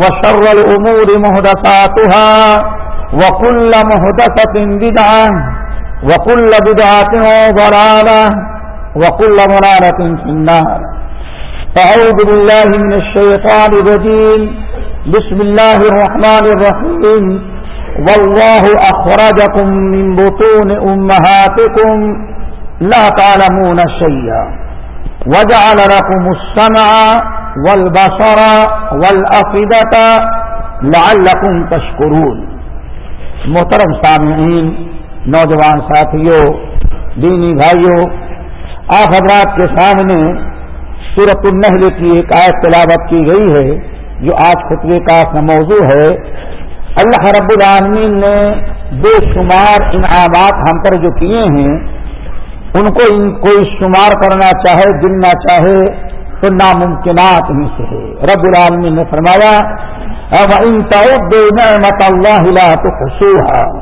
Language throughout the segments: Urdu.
وشر الأمور مهدساتها وكل مهدسة بدعة وكل بدعة ضلالة وكل ضلالة في النار. فأعوذ بالله من الشيطان الرجيم. بسم الله الرحمن الرحيم. والله أخرجكم من بطون أمهاتكم لا تعلمون شيئا. وجعل لكم السمع والبصر والأفدة لعلكم تشكرون. محترم سامعین، نوجوان ساتھیوں، دینی بھائیوں، آپ حضرات کے سامنے سورت النحل کی ایک آیت تلاوت کی گئی ہے، جو آج خطبے کا اپنا موضوع ہے۔ اللہ رب العالمین نے بے شمار انعامات ہم پر جو کیے ہیں ان کو ان کوئی شمار کرنا چاہے گننا چاہے، تو ناممکنات میں سے ہے۔ رب العالمین نے فرمایا نعمت اللہ تو خوشوحا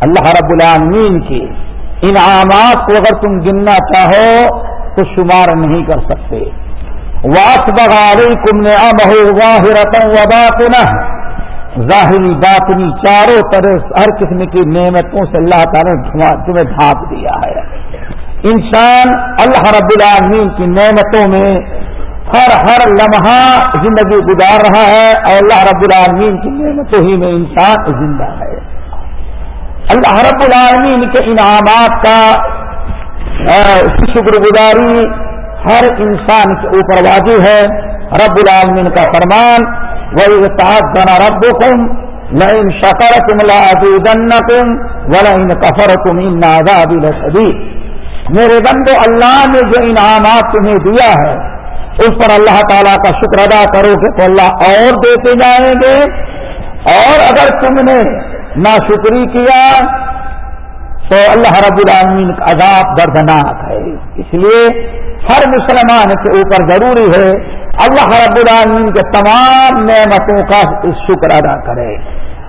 اللہ رب العالمین کی انعامات کو اگر تم گننا چاہو، تو شمار نہیں کر سکتے۔ واس بغاری کم نے ظاہری باطنی چاروں طرح، ہر قسم کی نعمتوں سے اللہ تعالیٰ نے تمہیں ڈھانپ دیا ہے۔ انسان اللہ رب العالمین کی نعمتوں میں ہر ہر لمحہ زندگی گزار رہا ہے اور اللہ رب العالمین کی نعمتوں ہی میں انسان زندہ ہے۔ اللہ رب العالمین کے انعامات کا شکر گزاری ہر انسان کے اوپر واضح ہے۔ رب العالمین کا فرمان وہی تعدنا رب کم لائن شکر تم لازن کم ولائن کفر تم ان میرے بندو، اللہ نے جو انعامات تمہیں دیا ہے، اس پر اللہ تعالیٰ کا شکر ادا کرو گے تو اللہ اور دیتے جائیں گے۔ اور اگر تم نے نہ شکری کیا، تو اللہ رب العالمین کا عذاب دردناک ہے۔ اس لیے ہر مسلمان کے اوپر ضروری ہے، اللہ رب العالمین کے تمام نعمتوں کا شکر ادا کرے۔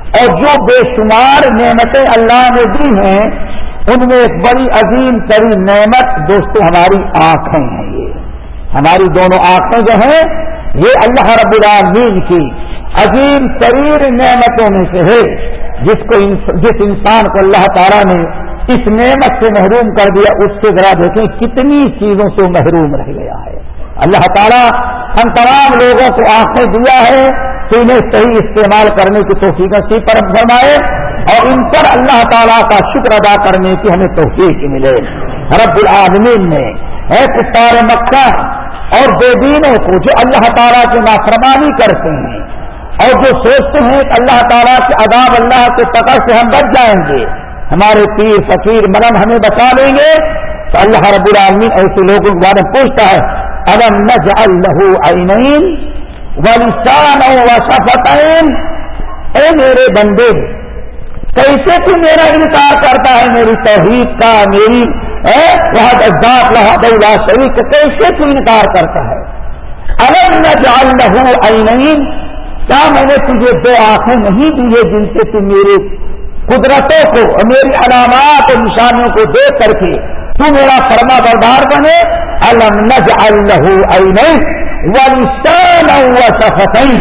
اور جو بے شمار نعمتیں اللہ نے دی ہیں ان میں ایک بڑی عظیم ترین نعمت دوستوں ہماری آنکھیں ہیں یہ۔ ہماری دونوں آنکھیں جو ہیں، یہ اللہ رب العالمین کی عظیم ترین نعمتوں میں سے ہے، جس کو جس انسان کو اللہ تعالیٰ نے اس نعمت سے محروم کر دیا، اس سے ذرا دیکھیں کتنی چیزوں سے محروم رہ گیا ہے۔ اللہ تعالیٰ ہم تمام لوگوں کو آنکھیں دیا ہے تو انہیں صحیح استعمال کرنے کی توفیق سی پر فرمائے اور ان پر اللہ تعالیٰ کا شکر ادا کرنے کی ہمیں توفیق ملے۔ رب العالمین نے اے کتار مکہ اور بے دینوں کو جو اللہ تعالیٰ کی نافرمانی کرتے ہیں اور جو سوچتے ہیں کہ اللہ تعالیٰ کے عذاب اللہ کے پکڑ سے ہم بچ جائیں گے، ہمارے پیر فقیر ملم ہمیں بچا لیں گے۔ تو اللہ رب العالمین ایسے لوگوں کے بارے میں پوچھتا ہے، الم نج اللہ ولسان وصفتین اے میرے بندے، کیسے تو میرا انکار کرتا ہے میری توحید کا، میری ذات لہٰذ اللہ شریف کیسے تو انکار کرتا ہے؟ الم نج اللہ کیا میں نے تجھے دو آنکھیں نہیں دی ہے جن سے تم میرے قدرتوں کو، میری علامات اور نشانیوں کو دیکھ کر کے تو میرا فرما بردار بنے؟ الم نج اللہ سفتیں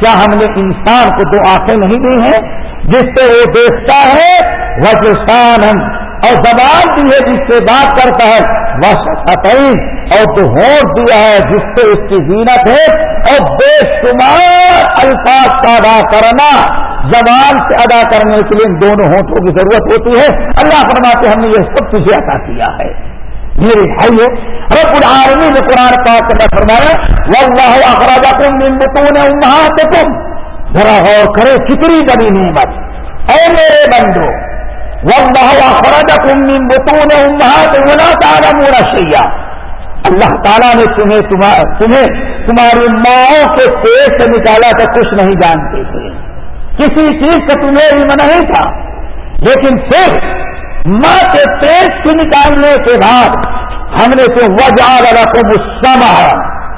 کیا ہم نے انسان کو دو آنکھیں نہیں دی ہیں؟ جس سے وہ دیکھتا ہے وجسان اور زبان دی ہے جس سے بات کرتا ہے وہ ستعین اور جو ہوٹ دیا ہے جس سے اس کی زینت ہے۔ اور بے شمار الفاظ کا ادا کرنا، زبان سے ادا کرنے کے لیے ان دونوں ہوٹوں کی ضرورت ہوتی ہے۔ اللہ فرماتے ہم نے یہ سب تجھے عطا کیا ہے۔ میرے بھائی رب العالمی نے قرآن پاک کا فرمایا واللہ اخراجکم من بطون امہاتکم ذرا غور کرے کتنی بڑی نعمت۔ اے میرے بندو واللہ اخراجکم من بطون امہاتکم ولا تعلمون شیئا اللہ تعالیٰ نے تمہیں تمہیں، تمہاری ماؤں کے پیٹ سے نکالا تو کچھ نہیں جانتے تھے۔ کسی چیز کا تمہیں علم نہیں تھا۔ لیکن پھر ماں کے پیٹ سے نکالنے کے بعد ہم نے تو وجال رقم سما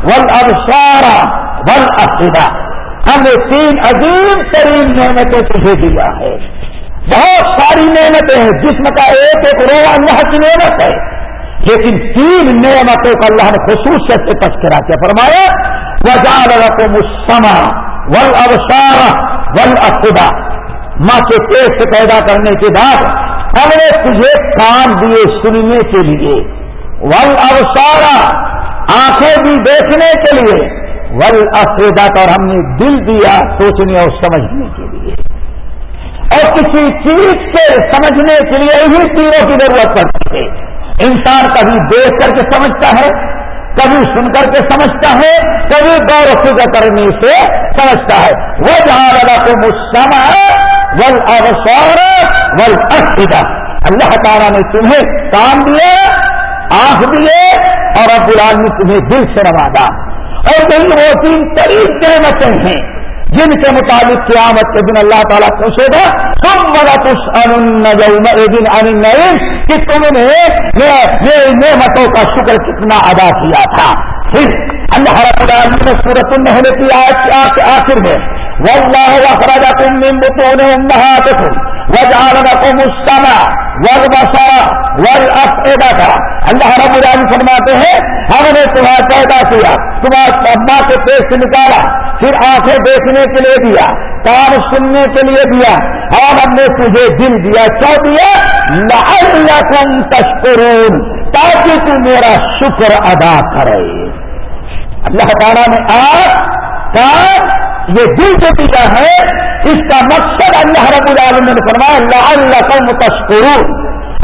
ول ابسارا ول افیدا ہم نے تین عظیم ترین نعمتیں تجھے دیا ہے۔ بہت ساری نعمتیں ہیں، جسم کا ایک ایک رو اللہ کی نعمت ہے۔ لیکن تین نعمتوں کا اللہ نے خصوصیت سے تذکرہ کیا۔ فرمایا وجال رقم سما ول ابسارا ول افیدا ماں کے پیٹ سے پیدا کرنے کے بعد ہم نے تجھے کام دیے سننے کے لیے۔ ول اوسارا آنکھیں بھی دیکھنے کے لیے۔ ول افریدت اور ہم نے دل دیا سوچنے اور سمجھنے کے لیے۔ اور کسی چیز کے سمجھنے کے لیے ہی تینوں کی ضرورت پڑتی ہے۔ انسان کبھی دیکھ کر کے سمجھتا ہے، کبھی سن کر کے سمجھتا ہے، کبھی غور و فکر کرنے سے سمجھتا ہے۔ وہ جہاں لگا تو مسم ہے ول اوسور ول اللہ تعالیٰ نے تمہیں کام دیے، آنکھ دیے اور اب العالمی تمہیں دل سے نوازا اور یہی وہ تین ترین نعمتیں ہیں جن کے مطابق قیامت کے دن اللہ تعالیٰ پوچھے گا۔ تم بڑا کچھ دن ان کہ تم نے یہ نعمتوں کا شکر کتنا ادا کیا تھا۔ پھر اللہ رب العالمین نے سورت النحل کی آج آخر میں واللہ اخرجکم من بطون امہاتکم وجعل لكم السمع والبصر والافئدہ اللہ رب العالمین فرماتے ہیں، ہم نے تمہیں پیدا کیا تمہارے ابا کے پیٹ سے نکالا، پھر آنکھیں دیکھنے کے لیے دیا، کان سننے کے لیے دیا، اور ہم نے تجھے دل دیا کیا دیا، لعلکم تشکرون، تاکہ تو میرا شکر ادا کرے۔ اللہ تعالیٰ نے آج کام یہ دل جو دیا ہے اس کا مقصد اللہ رب العالمین نے فرمایا اللہ اللہ کو متشکر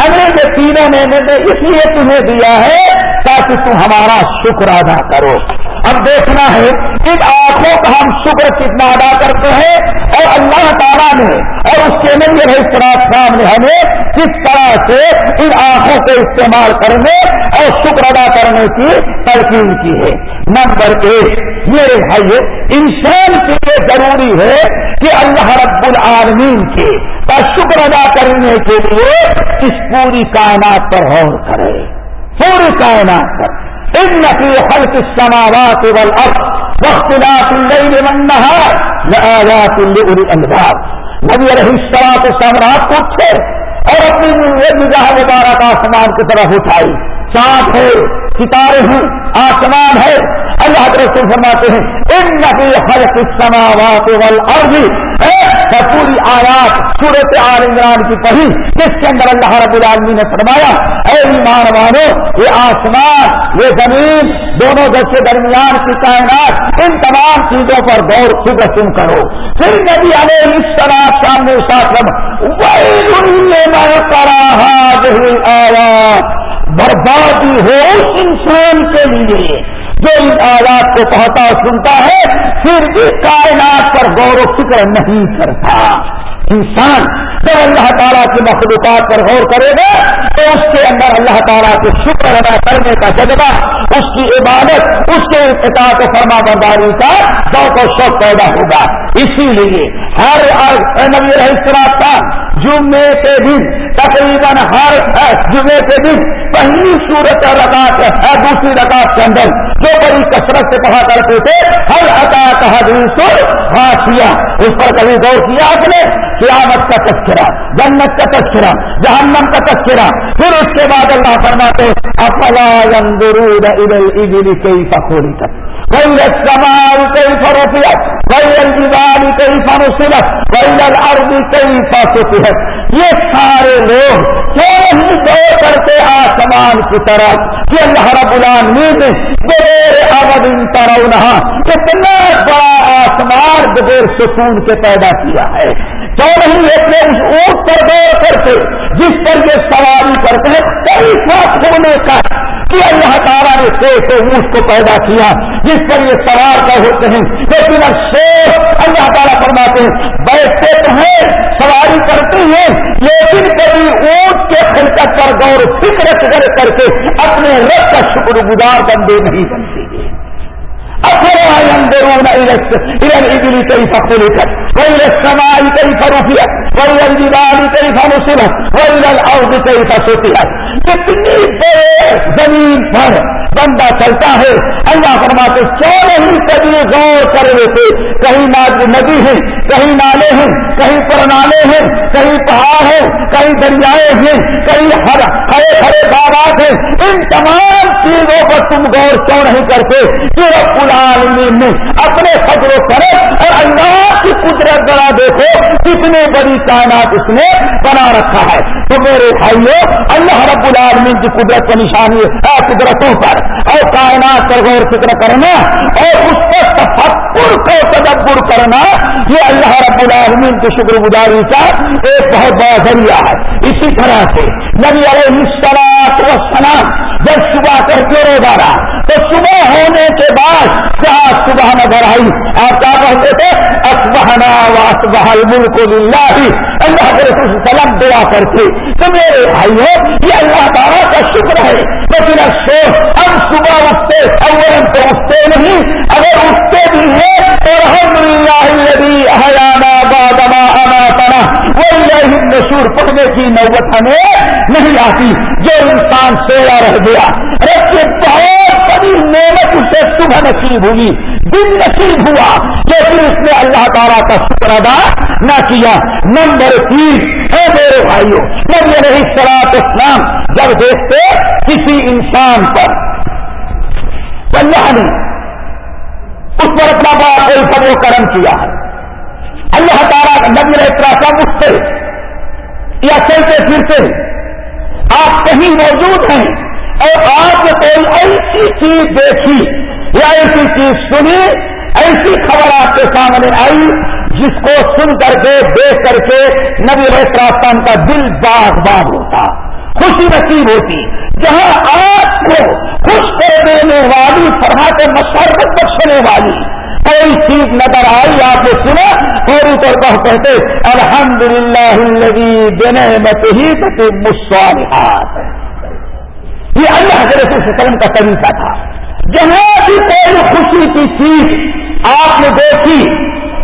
ہم نے یہ تینوں نعمتیں اس لیے تمہیں دیا ہے تاکہ تم ہمارا شکر ادا کرو۔ اب دیکھنا ہے ان آنکھوں کا ہم شکر کتنا ادا کرتے ہیں اور اللہ تعالیٰ نے اور اس کے نبی علیہ السلام نے ہمیں کس طرح سے ان آنکھوں کو استعمال کرنے اور شکر ادا کرنے کی ترکیب کی ہے۔ نمبر ایک، میرے بھائی انسان کے لیے ضروری ہے کہ اللہ رب العالمین کے کا شکر ادا کرنے کے لیے اس پوری کائنات پر غور کرے۔ پوری کائنات پر۔ ان في خلق السماوات والارض واختلاف الليل والنهار لآيات لأولي الألباب۔ نبی علیہ السلام کے سامراج کو اٹھے اور اپنی نگاہ مبارک آسمان کی طرف اٹھائی۔ چاند ہے، ستارے ہیں، آسمان ہے اللہ کے رسول فرماتے ہیں ان نبی خلق السماوات والارض پوری آیات سورت عال عمران کی پڑھی، جس کے اندر اللہ رب العالمین نے فرمایا، اے ایمان والو، یہ آسمان، یہ زمین، دونوں گز کے درمیان کی کائنات، ان تمام چیزوں پر غور فکر تم کرو۔ پھر نبی علیہ اس طرح سامنے ساتھ آیا بربادی ہو اس انسان کے لیے۔ جو ان آلات کو کہتا سنتا ہے، پھر بھی کائنات پر غور و فکر نہیں کرتا۔ انسان جب اللہ تعالیٰ کی مخلوقات پر غور کرے گا، تو اس کے اندر اللہ تعالیٰ کے شکر ادا کرنے کا جذبہ، اس کی عبادت، اس کے اطاعت و فرما برداری کا ذوق و شوق پیدا ہوگا۔ اسی لیے ہر نبی رہا تھا جمعے کے دن، تقریباً ہر جمعے کے دن، پہلی صورت رکعت دوسری رکعت کے اندر۔ جو بڑی کثرت سے کہا کرتے تھے، ہر عطا کا حدیث اس پر کبھی غور کیا آپ نے؟ قیامت کا تذکرہ، جنت کا تذکرہ، جہنم کا تذکرہ۔ پھر اس کے بعد اللہ فرماتے افلا ينظرون الى الابل كيف خلقت؟ وإلى السماء كيف رفعت؟ وإلى الجبال كيف نصبت؟ وإلى الأرض كيف سطحت؟ یہ سارے لوگ کیوں نہیں گئے کرتے آسمان کی طرف کہ اللہ رب العالمین نے بغیر ابد ان ترونہ کتنا بڑا آسمان بغیر سکون کے پیدا کیا ہے؟ کیوں نہیں اتنے اس اونٹ پر گئے کرتے جس پر یہ سواری کرتے ہیں کئی ساتھ ہونے کا کہ اللہ تعالیٰ نے شیر اونٹ کو پیدا کیا، جس پر یہ سوار کا ہوتے ہیں لیکن اب شیر اللہ تعالیٰ فرماتے ہیں، بیٹھتے تو ہیں، سواری کرتے ہیں، لیکن کبھی اونٹ کے خلقت پر غور فکر کر کے اپنے رب کا شکر گزار بندے نہیں بنتے۔ افرا ينظرون الى الى الابل كيف خلقت والى السماء كيف رفعت والى الجبال كيف نصبت كيف سطحت. کتنی بڑے زمین پر بندہ چلتا ہے۔ اللہ فرماتے کیوں نہیں کبھی غور کر لیتے کہیں ندی ہے، کہیں نالے ہیں، کہیں پرنالے ہیں، کہیں پہاڑ ہیں، کہیں دریائے ہیں، کہیں ہر ہرے ہرے باغات ہیں۔ ان تمام چیزوں پر تم غور کیوں نہیں کرتے؟ کہ رب العالمین نے اپنے فضل و کرے اور اللہ کی قدرت ذرا دیکھو، کتنی بڑی کائنات اس نے بنا رکھا ہے۔ تو میرے بھائیوں اللہ رب العالمین کی قدرت کی نشانی ہے قدرتوں پر اور کائنات پر غور فکر کرنا اور اس کو تفکر کو تدبر کرنا، یہ اللہ رب العالمین کی شکر گزاری کا ایک بہت بڑا ذریعہ ہے۔ اسی طرح سے نبی علیہ السلام و جب صبح کرتے روزانہ تو صبح ہونے کے بعد کیا صبح نظر آئی، آپ کیا کہتے تھے؟ اسبہنا و اسبہ الملک للہ۔ اللہ کے رسول سلام دعا کرتے۔ تو میرے بھائیوں یہ اللہ تعالیٰ کا شکر ہے۔ لیکن افسوس، ہم صبح اٹھتے اول تو اٹھتے نہیں۔ اگر اٹھتے بھی ہیں تو الحمد للہ حیانہ بادما انا تنا وہ مشہور پڑھنے کی نوبت ہمیں نہیں آتی۔ جو انسان سویا رہ گیا رکھے بہت بڑی نعمت اسے صبح نصیب ہوئی۔ دن نصیب ہوا، لیکن اس نے اللہ تعالیٰ کا شکر ادا نہ کیا۔ نمبر تین ہے میرے بھائیوں، نبی علیہ سلاط اسلام جب دیکھتے کسی انسان پر اللہ نے اس پر اپنا بڑا کوئی سب و کرم کیا ہے۔ اللہ تعالیٰ نبی علیہ السلام اٹھتے یا چلتے پھرتے، آپ کہیں موجود ہیں اور آپ نے کوئی ایسی چیز دیکھی یا ایسی چیز سنی، ایسی خبر آپ کے سامنے آئی جس کو سن کر کے دیکھ کر کے نبی راستان کا دل باغ باغ ہوتا، خوشی نصیب ہوتی۔ جہاں آپ کو خوش کر دینے والی فرما کے مسرت بخشنے والی کوئی چیز نظر آئی، آپ نے سنا پوری طور پر کہتے الحمد للہ دینے مت ہی مسوالحات یہ اللہ کے رسول وسلم کا طریقہ تھا۔ جہاں بھی کوئی خوشی کی چیز آپ نے دیکھی،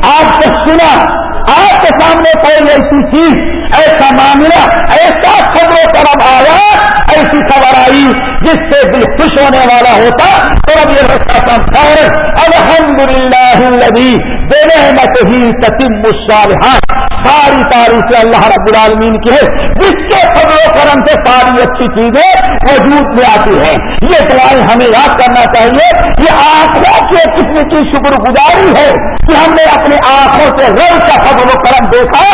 آپ کو سنا، آپ کے سامنے کوئی ایسی چیز، ایسا معاملہ، ایسا خبروں طرف آیا۔ ایسی خبر آئی جس سے دل خوش ہونے والا ہوتا تو اب یہ الحمد للہ دینے مت ہی تتم الصالحات۔ ساری تاریخ اللہ رب العالمین کی ہے جس کے خبر و کرم سے ساری اچھی چیزیں وجود میں آتی ہیں۔ یہ دعائیں ہمیں یاد کرنا چاہیے، یہ آنکھوں کے قسم کی شکر گزاری ہے کہ ہم نے اپنی آنکھوں سے رب کا خبر و کرم دیکھا،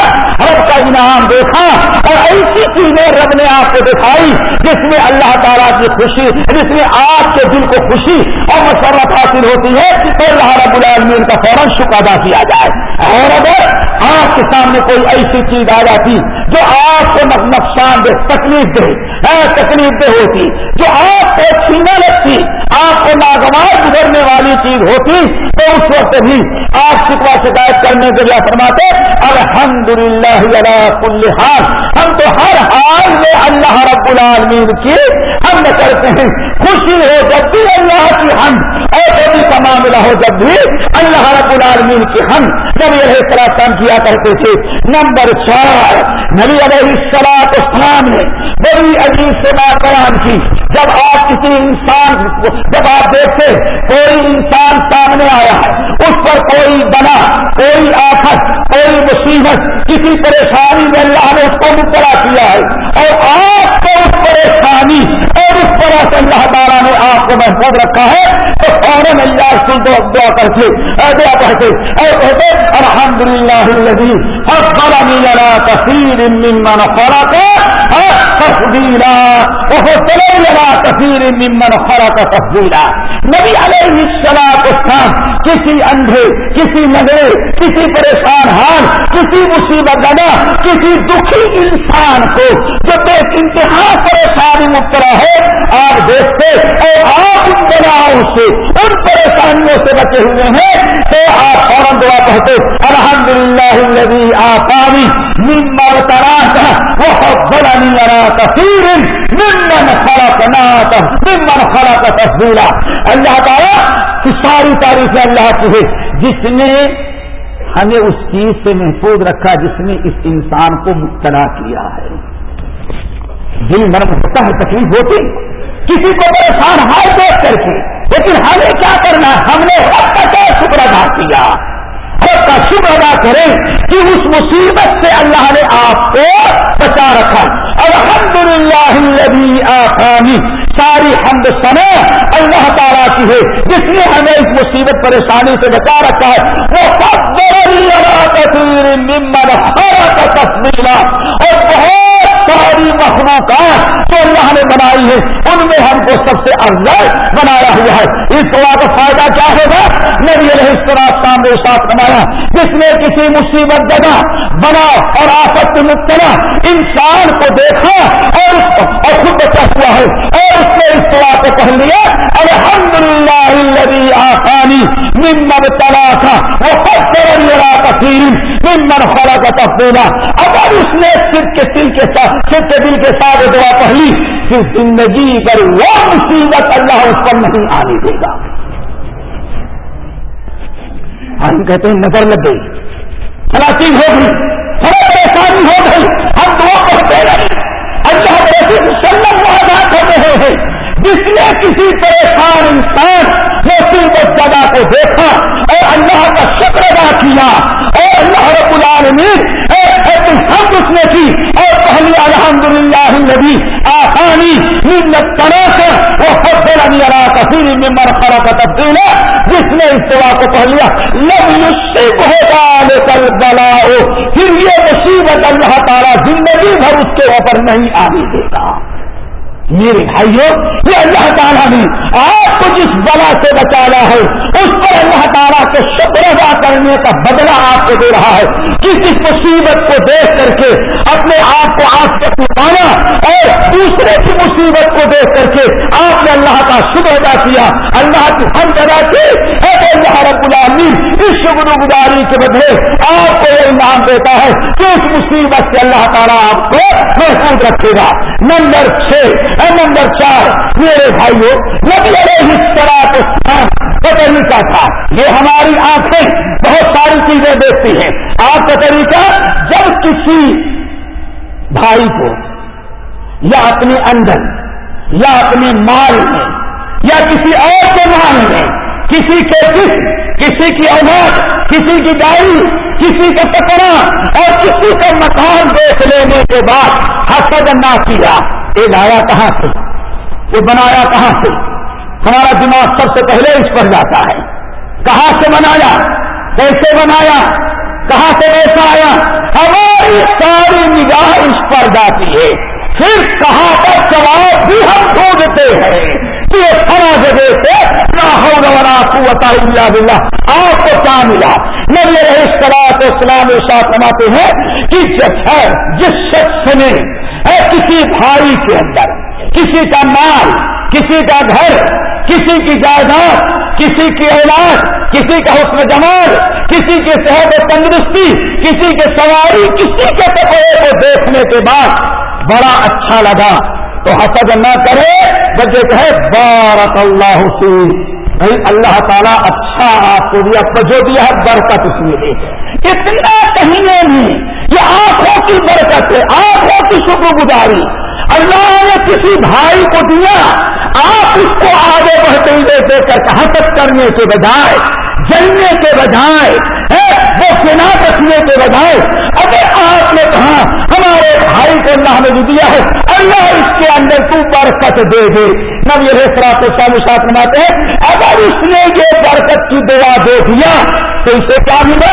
رب کا انعام دیکھا اور ایسی چیزیں رب نے آپ کو دکھائی جس میں اللہ تعالیٰ کی خوشی، جس میں آپ کے دل کو خوشی اور مسرت حاصل ہوتی ہے، تو اللہ رب العالمین کا فوراً شکر ادا کیا جائے۔ اور اگر آپ کے سامنے کوئی ایسی چیز آ جاتی جو آپ کو نقصان دے تکلیف دے ہاں، تکلیف دہ ہوتی، جو آپ کو چھینا لگتی، آپ کو ناگوار گزرنے والی چیز ہوتی، تو اس وقت بھی آپ شکوا شکایت کرنے کے لیے فرماتے الحمد للہ کل حال۔ ہم تو ہر حال میں اللہ رب العالمین کی ہم کرتے ہیں۔ خوشی ہو جب بھی اللہ کی ہم، اور کبھی کا معاملہ ہو جب بھی اللہ رب العالمین کی ہم۔ نبی علیہ السلام کیا کرتے تھے۔ نمبر چار، نبی علیہ السلام اسلام نے بڑی عجیب سے بات بیان کی۔ جب آپ کسی انسان جب آپ دیکھتے کوئی انسان سامنے آیا ہے، اس پر کوئی بنا، کوئی آفت، کوئی مصیبت، کسی پریشانی میں اللہ نے اس کو مبتلا کیا ہے۔ اور آپ کو اس پریشانی اور اس طرح سے اللہ تعالیٰ نے مقصد رکھا ہے فوراً اللہ سے دعا کر کے دعا کہتے اور کہتے الحمد للہ بڑا تصویر ممن فرق تصویرا وہ چلے تصویر ممن فرق تصویرا نبی علیہ السلام اسلام کسی اندھے، کسی نگرے، کسی پریشان حال، کسی مصیبت دادا کسی دکھی انسان کو جو بے انتہا پریشانی مبتلا ہے آپ دیکھتے اور آپ ان بناؤں سے ان پریشانیوں سے بچے ہوئے ہیں۔ تو آپ فوراً دعا کہتے الحمد للہ نبی آسانی نمبر وہ بڑا نیلا تصویر نمن خرا نات نمن خرا کا تصویر اللہ تعالیٰ کی ساری تاریخ اللہ کی ہے جس نے ہمیں اس چیز سے محفوظ رکھا جس نے اس انسان کو مبتلا کیا ہے۔ دل نرم ہوتا ہے، تکلیف ہوتی، کسی کو پریشان حال دیکھ کر کے۔ لیکن ہمیں کیا کرنا ہم نے حق کا کیا شکر ادا کیا؟ حق کا شکر ادا کریں کہ اس مصیبت سے اللہ نے آپ کو بچا رکھا الحمد للہ آسانی ساری حمد سنا اللہ تعالیٰ کی ہے۔ جس نے ہمیں اس مصیبت پریشانی سے بچا رکھا ہے۔ وہ سب تصویر ممن کا تصویر اور بہت ساری مخلوقات جو اللہ نے بنائی ہے ان میں ہم کو سب سے افضل بنایا ہوا ہے۔ اس دعا کا فائدہ کیا ہوگا؟ نبی علیہ السلام سامنے ساتھ بنایا جس نے کسی مصیبت جگہ بنا اور آفت مبتلا انسان کو دیکھا اور خود بچا ہوا ہے؟ اور اس نے اس دعا کو کہہ لیا الحمد للہ آسانی ممن تلا تھا وہ سب سے تفصیل ممن خلا کا تفصیلہ اگر اس نے صرف کے دل کے ساتھ صرف کے دل کے ساتھ دعا پہلی پھر زندگی پر وہ مصیبت اللہ اس پر نہیں آنے دے گا۔ ہم کہتے ہیں نظر لگ گئی۔ چیز ہو گئی۔ پریشانی ہو گئی۔ ہم دعا کہتے رہے۔ اللہ کے سلم وعدہ کر رہے ہیں۔ جس نے کسی پریشان انسان مصیبت جگہ کو دیکھا اور اللہ کا شکر ادا کیا اور اللہ رب العالمین ہم اس نے کی اور پہلی الحمد للہ نبی آسانی منت کرا سے وہ سب سے کثیر میں مرخرا کا تبدیل ہے جس نے اس دعا کو پڑھ لیا لب نصیب ہوگا کر بلاؤ پھر یہ مصیبت اللہ تعالیٰ زندگی بھر اس کے اوپر نہیں آنے دیتا۔ میرے بھائیوں، یہ اللہ تعالیٰ نے آپ کو جس بلا سے بچانا ہے، اس پر اللہ تعالیٰ کو شکر ادا کرنے کا بدلہ آپ کو دے رہا ہے۔ کسی مصیبت کو دیکھ کر کے اپنے آپ کو آپ سے پانا اور دوسرے کی مصیبت کو دیکھ کر کے آپ نے اللہ کا شکر ادا کیا۔ اللہ کی ہم ادا کی۔ اللہ رب العالمین، اس شکر گزاری کے بدلے آپ کو یہ انعام دیتا ہے کہ اس مصیبت سے اللہ تعالیٰ آپ کو محفوظ رکھے گا۔ نمبر چھ نمبر چار، میرے بھائیوں نبی علیہ السلام کا طریقہ تھا۔ یہ ہماری آنکھیں بہت ساری چیزیں دیکھتی ہیں۔ آپ کا طریقہ، جب کسی بھائی کو یا اپنے اندر، یا اپنے مال میں، یا کسی اور کے مال میں کسی کے جسم، کسی کی اولاد، کسی کی گاڑی کسی کا پکڑا اور کسی کا مکان دیکھ لینے کے بعد حسد نہ کیا۔ یہ لایا کہاں سے؟ یہ بنایا کہاں سے؟ ہمارا دماغ سب سے پہلے اس پر جاتا ہے۔ کہاں سے بنایا؟ کیسے بنایا؟ کہاں سے ایسا آیا؟ ہماری ساری نگاہ اس پر جاتی ہے۔ پھر کہاں پر جواب بھی ہم ڈھونڈتے ہیں۔ کہ جگہ سے الا باللہ۔ آپ کو کیا ملا۔ نبی رہے سلاد اسلام ساتھ کماتے ہیں کہ جس شخص نے کسی بھائی کے اندر، کسی کا مال، کسی کا گھر، کسی کی جائیداد، کسی کی اولاد، کسی کا حسن جمال، کسی کی صحت و تندرستی، کسی کے سواری، کسی کے ٹکڑے کو دیکھنے کے بعد بڑا اچھا لگا۔ تو حسد نہ کرے بجے کہے، بارک اللہ حسین بھائی اللہ تعالیٰ اچھا آپ کو دیا جو دیا ہے برکت اس میں دے اتنا کہیں نہیں یہ آنکھوں کی برکت ہے، آنکھوں کی شکر گزاری اللہ نے کسی بھائی کو دیا، آپ اس کو آگے بڑھتے ہوئے دے کر حسد کرنے کے بجائے جلنے کے بجائے وہ سنا رکھنے کے بجائے، اگر آپ نے کہا، ہمارے بھائی کو اللہ نے جو دیا ہے، اللہ اس کے اندر تو برکت دے دے۔ نب یہ ساتھ ساتھ نماتے ہیں، اگر اس نے یہ برکت کی دعا دے دیا، تو اسے کیا ملا؟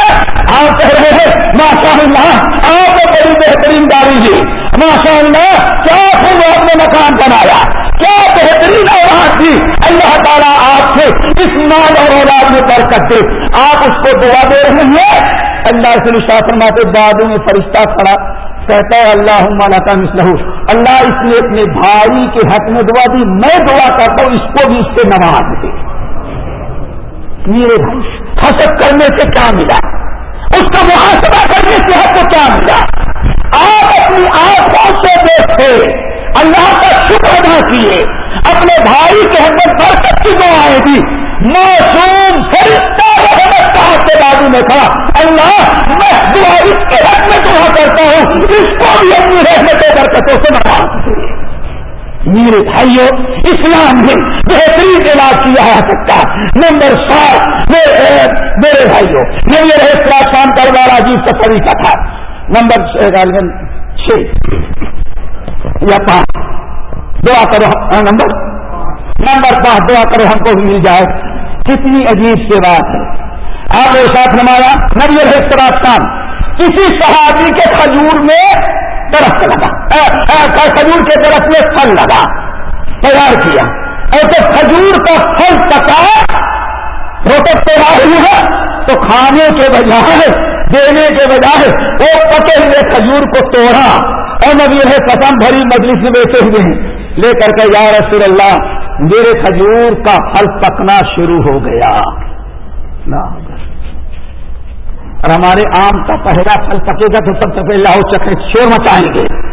آپ کہہ رہے ہیں ماشاء اللہ آپ بڑی بہترین گاڑی جی ماشاء اللہ کیا پھر آپ نے مکان بنایا؟ بہترین اولاد تھی۔ اللہ تعالیٰ آپ سے اس مال اور اولاد میں برکت دے۔ آپ اس کو دعا دے رہے ہیں۔ اللہ سے شاسن کے بعد میں فرشتہ کھڑا کہتا ہے اللہ مانا کا مسلح اللہ اس نے اپنے بھائی کے حق میں دعا دی۔ میں دعا کرتا ہوں، اس کو بھی اس سے نواز دے۔ میرے بھائی، حسد کرنے سے کیا ملا؟ اس کا محاسبہ کرنے سے آپ کو کیا ملا؟ آپ اپنی آنکھوں سے دیکھتے، اللہ کا شکر ادا کیے اپنے بھائی کے اندر برکت کی دعائیں دی معصوم فرشتہ رحمت کا کے بازو میں تھا۔ اللہ، میں دعا اس کے حق میں دعا کرتا ہوں۔ اس کو بھی اپنی رحمت برکتوں سے نواز میرے بھائیوں اسلام نے بہترین علاج کیا جا سکتا نمبر سات۔ میرے بھائیوں میں یہ رہے کام کرنے والا عجیب کا طریقہ تھا نمبر چھ۔ یا پانچ۔ دعا کرو ہاں، نمبر؟ نمبر پانچ، دعا کرو، ہم کو بھی مل جائے۔ کتنی عجیب سے بات ہے۔ آپ نے ساتھ نمایا نبی کام کسی صحابی کے کھجور میں درخت لگا۔ کھجور کے درخت میں پھل لگا۔ تیار کیا۔ اور جب کھجور کا پھل پکا روٹک تیار ہوا تو کھانے کے بجائے، دینے کے بجائے وہ پکے ہوئے کھجور کو توڑا۔ اور نبی ہے قسم بھری مجلس میں بیٹھے ہوئے ہیں۔ لے کر کے یا رسول اللہ، میرے کھجور کا پھل پکنا شروع ہو گیا۔ اور ہمارے آم کا پہلا پھل پکے گا تو سب سے پہلے لاہو چکر شور مچائیں گے۔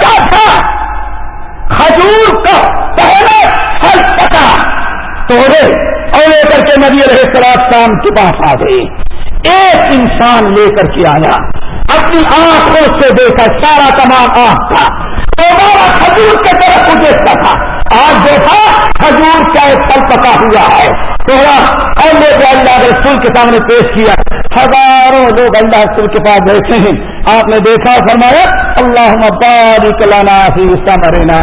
کیا تھا؟ کھجور کا پہلا پھل پکا۔ توڑے اور لے کر کے نبی رہے سراج شام کے پاس آ گئے ایک انسان لے کر کے آیا۔ اپنی آنکھوں سے دیکھا، سارا تمام آنکھ کا دوبارہ کھجور کے طرف کو دیکھتا تھا۔ آج دیکھا، کھجور کا ایک پھل پکا ہوا ہے۔ تھوڑا اور لے کے اللہ رسول کے سامنے پیش کیا، ہزاروں لوگ اللہ رسول کے پاس بیٹھے ہیں۔ آپ نے دیکھا، فرمایا اللہ مبارک لانا فی مرنا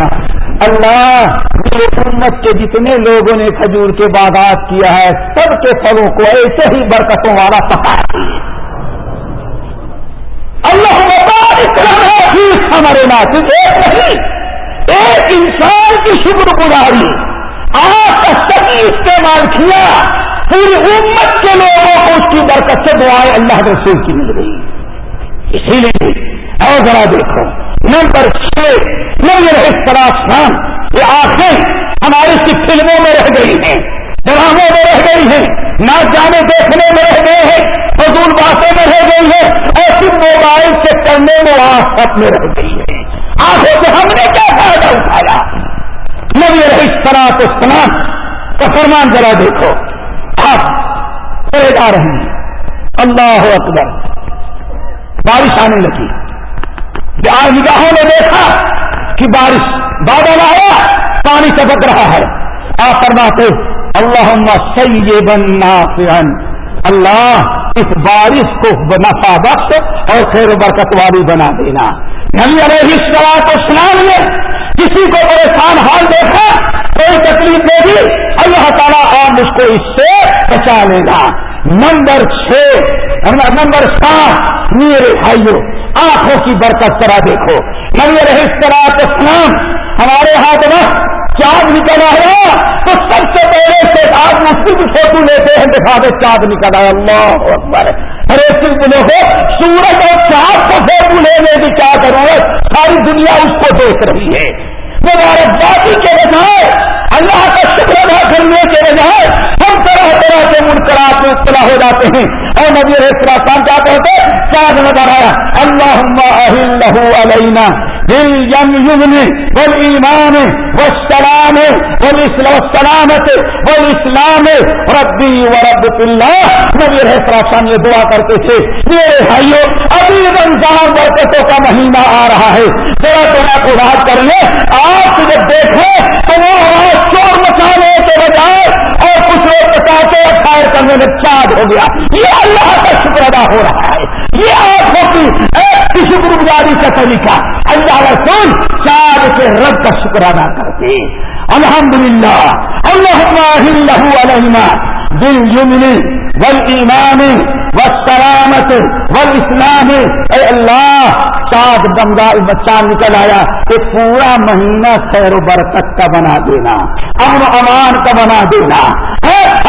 اللہ، میرے امت کے جتنے لوگوں نے کھجور کے باغات کیا ہے، سب کے پھلوں کو ایسے ہی برکتوں والا پکا۔ اللہ ہمارے ناطق ایک نہیں، ایک انسان کی شکر گزاری۔ آپ کا صحیح استعمال کیا، پوری امت کے لوگوں کو اس کی برکت سے دعائیں اللہ رسول کی مل گئی اسی لیے اور ذرا دیکھو، نمبر چھ نمبر اس طرح یہ آنکھیں ہماری سی فلموں میں رہ گئی ہیں، ڈراموں میں رہ گئی ہیں نہ جانے دیکھنے میں رہ گئے ہیں، فضول باتوں میں رہ گئی ہے اور صرف موبائل سے کرنے میں آفت میں رہ گئی ہے۔ آخر سے ہم نے کیا فائدہ اٹھایا؟ نبی اس طرح تو سنا تو فرمان ذرا دیکھو۔ آپ چلے جا رہے ہیں۔ اللہ اکبر۔ بارش آنے لگی۔ آج نگاہوں نے دیکھا کہ بارش بادل آیا، پانی چپک رہا ہے۔ آپ فرماتے اللہ سی بننا اللہ اس بارش کو نفا بخش اور خیر و برکت والی بنا دینا۔ نبی علیہ السلام کو سنان میں کسی کو پریشان حال دیکھا، کوئی تکلیف دے دی، اللہ تعالیٰ اور اس کو اس سے بچا لے گا۔ نمبر چھ، نمبر سات، میرے بھائیوں آنکھوں کی برکت کرا دیکھو۔ نبی علیہ السلام اسلام ہمارے ہاتھ میں چاند نکل آیا تو سب سے پہلے سے آپ صرف فوٹو لیتے ہیں، دکھا دے چاند نکل آیا، اللہ اکبر۔ ارے صرف دیکھو سورج اور چاند کو فوٹو لینے کی کیا ضرورت؟ ساری دنیا اس کو دیکھ رہی ہے۔ مبارکبادی کے بجائے، اللہ کا شکر ادا کرنے کے بجائے، ہم طرح طرح کے منقرات میں اطلاع ہو جاتے ہیں۔ اور نبی رہا کام کیا کہتے چاند نظر آیا اللہ علینا والإيمان والسلام والسلامت والاسلام ربی ورب اللہ۔ نبی علیہ السلام یہ دعا کرتے تھے، میرے بھائیوں ابھی رمضان برکتوں کا مہینہ آ رہا ہے۔ تھوڑا تھوڑا کو بات کر لیں، آپ جب دیکھیں تو وہ آواز چور مچانے کے بجائے اور کچھ لوگ بچاتے کرنے میں چارج ہو گیا۔ یہ اللہ کا شکر ادا ہو رہا ہے۔ یہ آنکھوں کی شکر گزاری کا طریقہ اللہ رسول چار کے رب کا شکر ادا کرتے۔ الحمد للہ اللہ دل یمنی ول ایمان و سلامت و اسلام اے اللہ سات بنگال بچہ نکل آیا کہ پورا مہینہ خیر و برکت کا بنا دینا، امن و امان کا بنا دینا۔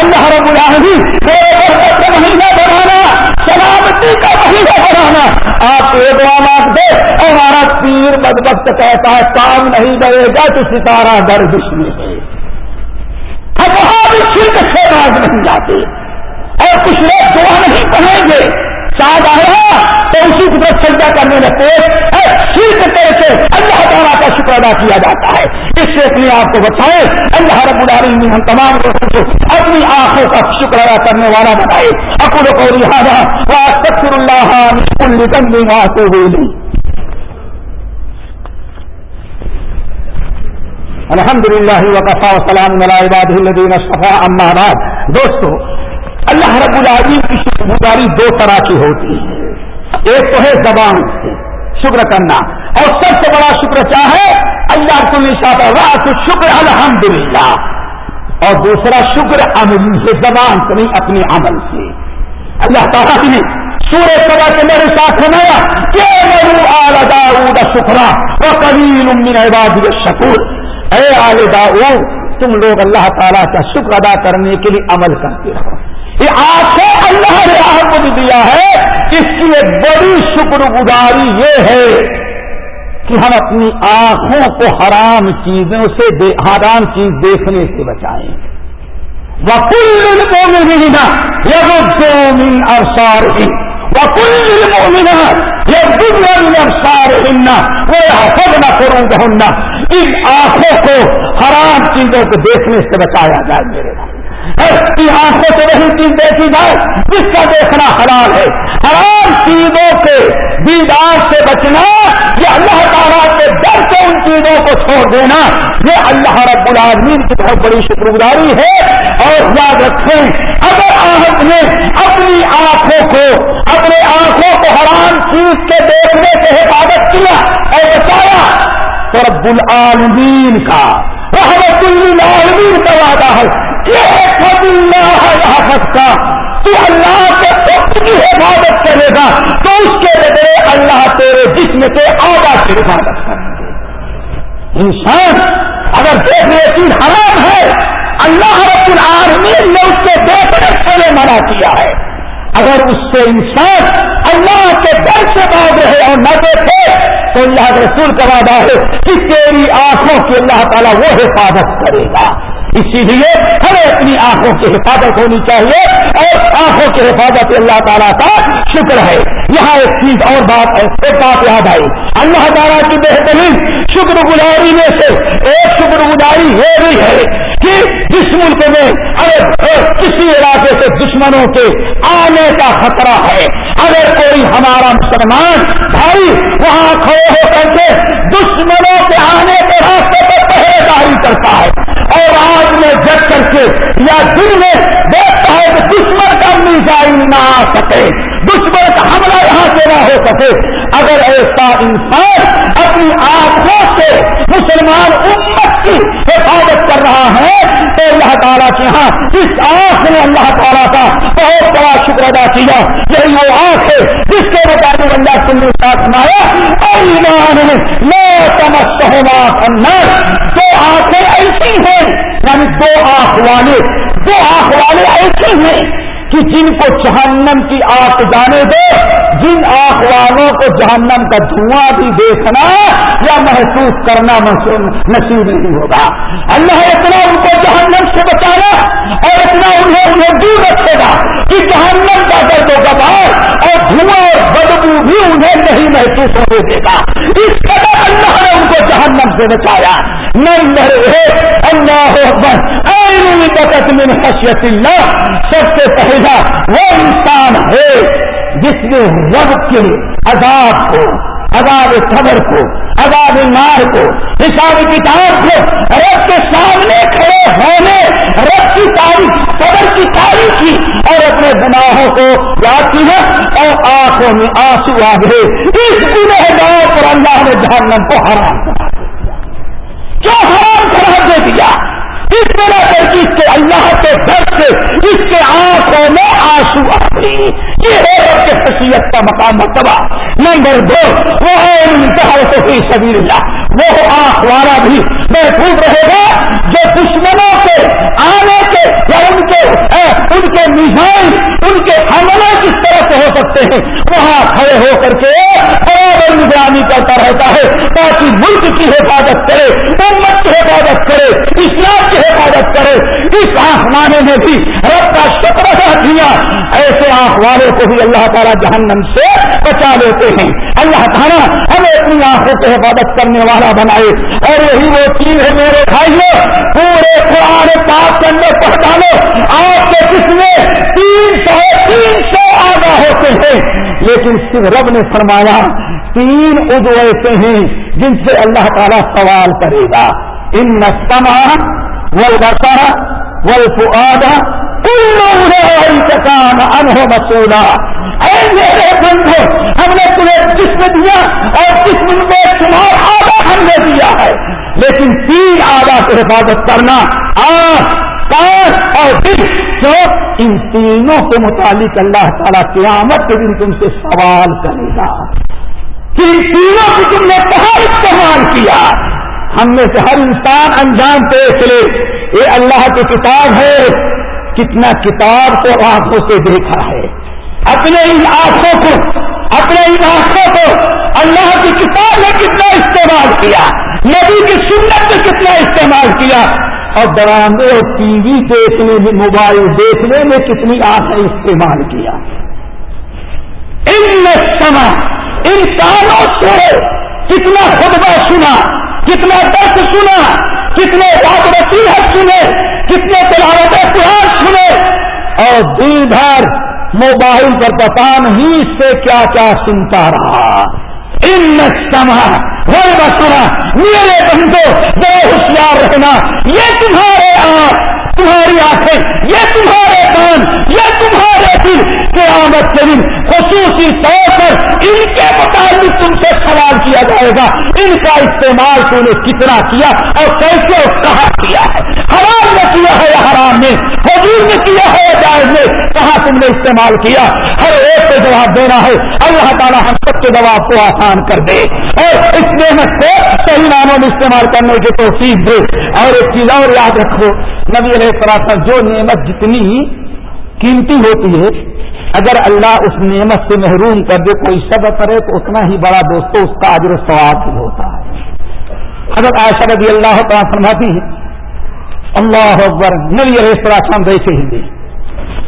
اللہ رب العالمین، خیر و برکت کا مہینہ بنانا، سلامتی کا مہینہ بنانا۔ آپ یہ دعا مانگ دے ہمارا پیر بد وقت کہتا ہے، کام نہیں کرے گا تو ستارہ گردش میں ہے۔ بھی شرک سے باز نہیں جاتے اور کچھ لوگ دعا نہیں کہیں گے۔ چاند آیا تو اسی کی طرف سجا کرنے لگتے شرک کر کے اللہ تعالیٰ کا شکر ادا کیا جاتا ہے۔ اس سے اپنے آپ کو بچائے اللہ رب العالمین ہم تمام لوگوں کو اپنی آنکھوں کا شکر ادا کرنے والا بتائے۔ اکول کو رہا سکر اللہ کل گندی آتے ہوئے الحمد للہ وقفا وسلام عباد الدین صفا اما بعد۔ دوستو، اللہ رب العالمین کی شکر گزاری دو طرح کی ہوتی ہے۔ ایک تو ہے زبان سے شکر کرنا، اور سب سے بڑا شکر چاہے اللہ کو شکر الحمد اور دوسرا شکر عملی سے زبان سے نہیں، اپنے عمل سے۔ اللہ تعالیٰ نے سورج سبا کے میرے ساتھ سنایا کہ مرو شکرا وہ کبھی من عباد شکور اے آل داؤد، تم لوگ اللہ تعالیٰ کا شکر ادا کرنے کے لیے عمل کرتے رہو۔ یہ آنکھیں اللہ نے آپ کو دیا ہے۔ اس کی ایک بڑی شکر گزاری یہ ہے کہ ہم اپنی آنکھوں کو حرام چیزوں سے حرام چیز دیکھنے سے بچائیں۔ وکل کو ملنا من ارسار وکل کو ملنا یہ من ارسار ہننا وہ حفظ نہ کروں گا ان آنکھوں کو حرام چیزوں کو دیکھنے سے بچایا جائے میرے بھائی۔ کی آنکھوں سے وہی چیز دیکھی جائے جس کا دیکھنا حرام ہے۔ حرام چیزوں کے دیدار سے بچنا، یہ اللہ تعالیٰ کے ڈر سے ان چیزوں کو چھوڑ دینا، یہ اللہ رب العالمین کی بہت بڑی شکر گزاری ہے۔ اور یاد رکھیں، اگر آپ نے اپنی آنکھوں کو، اپنے آنکھوں کو حرام چیز کے دیکھنے سے حفاظت کیا اور بچایا رب العالمین کا، رحمت العالمین کا وعدہ ہے۔ اللہ کا۔ تو اللہ کے خود کی حفاظت کرے گا۔ تو اس کے بدلے اللہ تیرے جسم کے آگا کی حفاظت کریں گے انسان اگر دیکھنے کی حرام ہے، اللہ رب العالمین نے اس کے دیکھنے سے لیے منع کیا ہے۔ اگر اس سے انسان اللہ کے در سے باز رہے اور نہ دیکھے تو اللہ رسول کا وعدہ ہے کہ تیری آنکھوں کی اللہ تعالیٰ وہ حفاظت کرے گا۔ اسی لیے ہمیں اپنی آنکھوں کی حفاظت ہونی چاہیے اور آنکھوں کی حفاظت اللہ تعالیٰ کا شکر ہے۔ یہاں ایک چیز اور بات ہے، ایک بات یاد آئی۔ اللہ تعالیٰ کی بہترین شکر گزاری میں سے ایک شکر گزاری یہ بھی ہے کہ جس ملک میں اگر کسی علاقے سے دشمنوں کے آنے کا خطرہ ہے، اگر کوئی ہمارا مسلمان بھائی وہاں کھڑے ہو کر کے دشمنوں کے آنے کے راستے پر پہرے داری کرتا ہے اور آج میں جگ کر کے یا دل میں دیکھتا ہے کہ دشمن کا میزائل نہ آ سکے۔ دشمن کا حملہ یہاں سے نہ ہو سکے۔ اگر ایسا انسان اپنی آنکھوں سے مسلمان امت کی حفاظت کر رہا ہے، تو اللہ تعالیٰ کے ہاں اس آنکھ نے اللہ تعالیٰ کا بہت بڑا شکر ادا کیا۔ یہی وہ آنکھ ہے جس کے مطابق اللہ سن ساتھ مایا ایمان میں سمجھتا ہوں دو آنکھیں ایسی ہیں یعنی دو آنکھ والے، دو آنکھ والے ایسے ہیں۔ کہ جن کو جہنم کی آنکھ جانے دے، جن آنکھ والوں کو جہنم کا دھواں بھی دیکھنا یا محسوس کرنا نصیب نہیں ہوگا۔ اللہ اتنا ان کو جہنم سے بچانا اور اتنا انہیں انہیں دور رکھے گا کہ جہنم کا درد و گبار اور دھواں اور بدبو بھی انہیں نہیں محسوس ہونے دے گا۔ اس قدر اللہ نے کو جہنم سے بچایا۔ نہیں اللہ من خشیت اللہ۔ سب سے پہلا وہ انسان ہے جس نے رب کے عذاب کو عذاب خبر کو، عذاب مار کو حساب کتاب کو رب کے سامنے کھڑے ہونے، رب کی تاریخ، صبر کی تاریخ کی اور اپنے گناہوں کو یاد کی ہے اور آنکھوں میں آنسو آ گئے۔ اس گنہ پر اللہ نے جہنم کو حرام کیوں حرام کرا دے دیا؟ اس طرح کر کے اس کے اللہ کے در سے، اس کے آنکھوں میں آنسو آ گئی یہ ہے کہ حیثیت کا مقام مرتبہ۔ نمبر دو وہ ہے سبھی اللہ۔ وہ آنکھ والا بھی محفوظ رہے گا جو دشمنوں کے آنے کے یا ان کے ان کے میزائل، ان کے حملے کس طرح سے ہو سکتے ہیں؟ وہاں کھڑے ہو کر کے برابر نگرانی کرتا رہتا ہے تاکہ ملک کی حفاظت کرے، امت کی حفاظت کرے، اسلام کی حفاظت کرے۔ اس آسمانے میں بھی رب کا شکر ادا کیا۔ ایسے آنکھ والے کو بھی اللہ تعالیٰ جہنم سے بچا لیتے ہیں۔ اللہ تعالیٰ ہمیں اپنی آنکھوں کی حفاظت کرنے والا بنائے اور یہی وہ چیز ہے میرے بھائیوں پورے قرآن پاک کے اندر پہچا آپ کے کس میں تین سو تین سو آگاہ ہوتے ہیں۔ لیکن صرف رب نے فرمایا، تین اد ایسے ہیں جن سے اللہ تعالیٰ سوال کرے گا۔ ان نسما ول بسا ول فعادہ کام انہو مسولا اے میرے بندو، ہم نے تمہیں جسم دیا اور جسم میں تمہارا ہے۔ لیکن تین آدھا سے حفاظت کرنا، آنکھ پانچ اور دل، جو ان تینوں کے متعلق اللہ تعالیٰ قیامت کے دن تم سے سوال کرے گا۔ کہ ان تینوں کی تم نے کہاں استعمال کیا۔ ہم میں سے ہر انسان انجام پیش لے یہ اللہ کی کتاب ہے، کتنا کتاب کو آنکھوں سے دیکھا ہے۔ اپنے ان آنکھوں کو، اپنے ان آنکھوں کو اللہ کی کتاب نے کتنا استعمال کیا، نبی کی سنت نے کتنا استعمال کیا۔ اور ڈرامے اور ٹی وی دیکھنے میں موبائل دیکھنے میں کتنی آنکھیں استعمال کیا۔ ان سما، انسانوں سے کتنا خطبہ سنا، کتنا درد سنا، کتنے رات نصیحت سنے، کتنے تلاوت پیار سنے۔ اور دن بھر موبائل پر پتا نہیں اس سے کیا کیا سنتا رہا۔ ان سما وہ بسنا میرے بندو بے ہوشیار رہنا یہ تمہارے آپ، تمہاری آنکھیں، یہ تمہارے کان، یہ تمہارے دل۔ قیامت کے دن خصوصی طور پر ان کے مطابق تم سے سوال کیا جائے گا۔ ان کا استعمال تم نے کتنا کیا اور کیسے اور کہاں کیا ہے؟ حرام نے کیا ہے یا حرام نے؟ حضور نے کیا ہے جائز نے کہاں تم نے استعمال کیا؟ ہر ایک کو جواب دینا ہے۔ اللہ تعالیٰ ہم سب کے جواب کو آسان کر دے۔ اور اس نعمت کو صحیح ناموں میں استعمال کرنے کی توفیق دے۔ اور ایک چیز اور یاد رکھو، نبی علیہ السلام جو نعمت جتنی قیمتی ہوتی ہے، اگر اللہ اس نعمت سے محروم کر دے، کوئی صبر کرے، تو اتنا ہی بڑا دوستو اس کا عجر ثواب بھی ہوتا ہے۔ حضرت عائشہ رضی اللہ تعالیٰ فرماتی ہے اللہ اکبر، نبی علیہ السلام ویسے ہی دے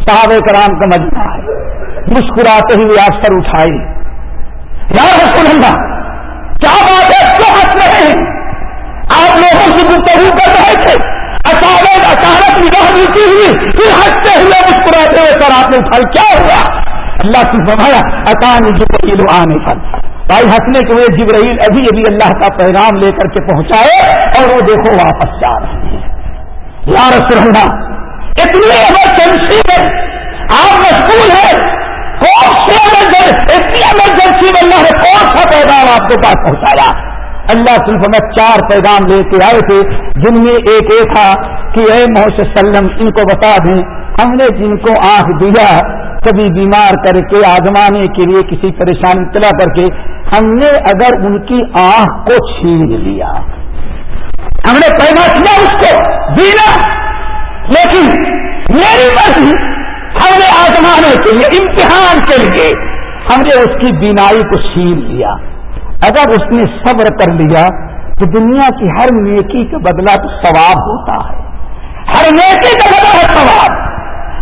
صحابہ کرام کا مجمع ہے۔ مسکراتے ہوئے آپ سر اٹھائے۔ یا رسول اللہ، کیا بات ہے؟ کیوں ہنس رہے ہیں؟ آپ لوگوں سے گفتگو کر رہے تھے۔ اچانک اچانک نگاہ ملتی ہوئی، پھر ہنستے ہوئے مسکراتے ہوئے سر آپ نے پھل کیا ہوا؟ اللہ کی فرمایا اکان جبرائیل آنے پر بھائی، ہنسنے کے ہوئے جبرائیل ابھی ابھی اللہ کا پیغام لے کر کے پہنچائے اور وہ دیکھو واپس جا رہے ہیں یا رسول اللہ، اتنی ایمرجنسی میں آپ مشغول ہیں، کون سی اتنی ایمرجنسی میں اللہ نے کون سا پیغام آپ کے پاس پہنچایا؟ اللہ صرف میں چار پیغام لے کے آئے تھے، جن میں ایک یہ تھا کہ اے محسوس سلم ان کو بتا دیں، ہم نے جن کو آنکھ دیا، کبھی بیمار کر کے، آزمانے کے لیے کسی پریشانی، اطلاع کر کے، ہم نے اگر ان کی آنکھ کو چھین لیا۔ ہم نے پیدا کیا اس کو دینا، لیکن میری مرضی ہم نے آزمانے کے لیے، امتحان کے لیے ہم نے اس کی بینائی کو چھین لیا۔ اگر اس نے صبر کر لیا تو دنیا کی ہر نیکی کا بدلہ تو ثواب ہوتا ہے۔ ہر نیکی کا بدلہ ثواب۔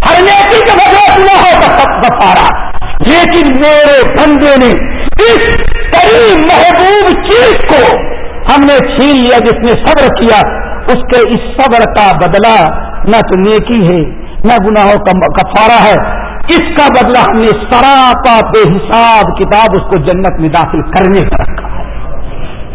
ہر نیکی کا بدلہ نہ ہوتا بفارا لیکن میرے بندے نے اس قریب محبوب چیز کو ہم نے چھین لیا، جس نے صبر کیا، اس کے اس صبر کا بدلہ نہ تو نیکی ہے، نہ گناہوں کا کفارہ ہے۔ اس کا بدلہ ہم نے سراپا بے حساب کتاب اس کو جنت میں داخل کرنے کا رکھا ہے۔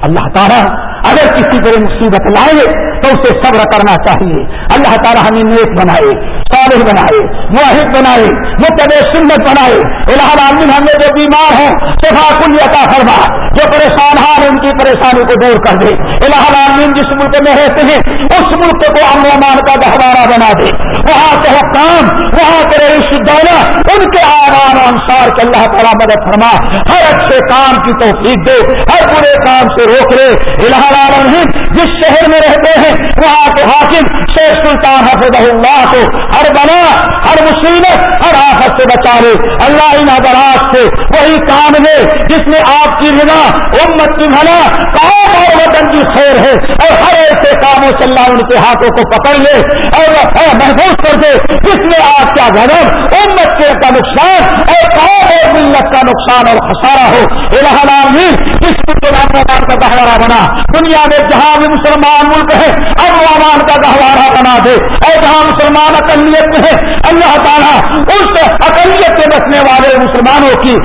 اللہ تعالیٰ اگر کسی طرح مصیبت لائے تو اسے صبر کرنا چاہیے۔ اللہ تعالیٰ ہمیں نیک بنائے۔ صالح بنائے واحد بنائے متب سنت بنائے۔ الہ عالمین ہم نے جو بیمار ہوں شفا کل عطا فرما۔ جو پریشان ہیں، ان کی پریشانی کو دور کر دے۔ الہ عالمین جس ملک میں رہتے ہیں، اس ملک کو امن امان کا گہوارہ بنا دے۔ وہاں کے حکام، وہاں کے رئیس دولت ان کے آرام انسار کے اللہ تعالیٰ مدد فرما۔ ہر اچھے کام کی توفیق دے، ہر برے کام سے روک لے۔ الہ العالمین جس شہر میں رہتے ہیں، وہاں کے حاکم شیخ سلطان حفظ اللہ کو ہر بنا، ہر مصیبت، ہر آفت سے بچا لے۔ اللہ ان حضرات سے وہی کام ہے جس میں آپ کی رضا، امت کی بھلا قوم اور وطن کی خیر ہے۔ اور ہر ایسے کاموں سے اللہ ان کے ہاتھوں کو پکڑ لے اور محفوظ کر دے، جس میں آپ کا غرب امت کے کا نقصان اور قوم اور ملت کا نقصان اور خسارہ ہو۔ الہ العالمین جس کے کا گہوارہ بنا۔ دنیا میں جہاں بھی مسلمان ملک ہے، اب امان کا گہوارہ بنا دے۔ اور جہاں مسلمان اقلیت میں ہے اللہ تعالیٰ اس اقلیت کے بچنے والے مسلمانوں کی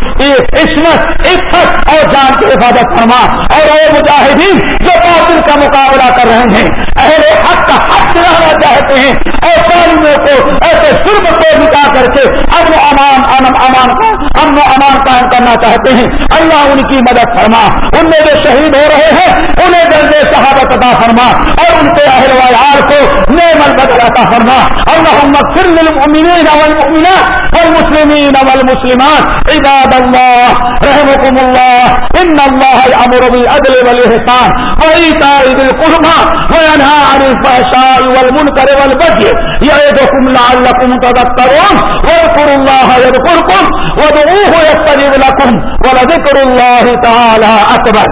عصمت عزت اور جان کی حفاظت فرما۔ اور وہ مجاہدین، جو باطل کا مقابلہ کر رہے ہیں، اہل حق کا حق دلانا چاہتے ہیں۔ اور تعلیموں کو، ایسے سرب کو نکا کر کے امن امان امن امان کا امن و امان قائم کرنا چاہتے ہیں۔ اللہ ان کی مدد فرما۔ ان میں جو شہید ہو رہے ہیں، انہیں درجے شہادت عطا فرما۔ اور ان کے اہل ویار کو نعم البدل عطا فرما۔ اللهم اغفر للمؤمنين والمؤمنات والمسلمين والمسلمات عباد الله، رحمكم الله. ان الله يأمر بالعدل والاحسان وإيتاء ذي القربى وينهى عن الفحشاء والمنكر والبغي يعظكم لعلكم تذكرون. واذكروا الله يذكركم وادعوه يستجب لكم ولذكر الله تعالى أكبر.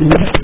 you.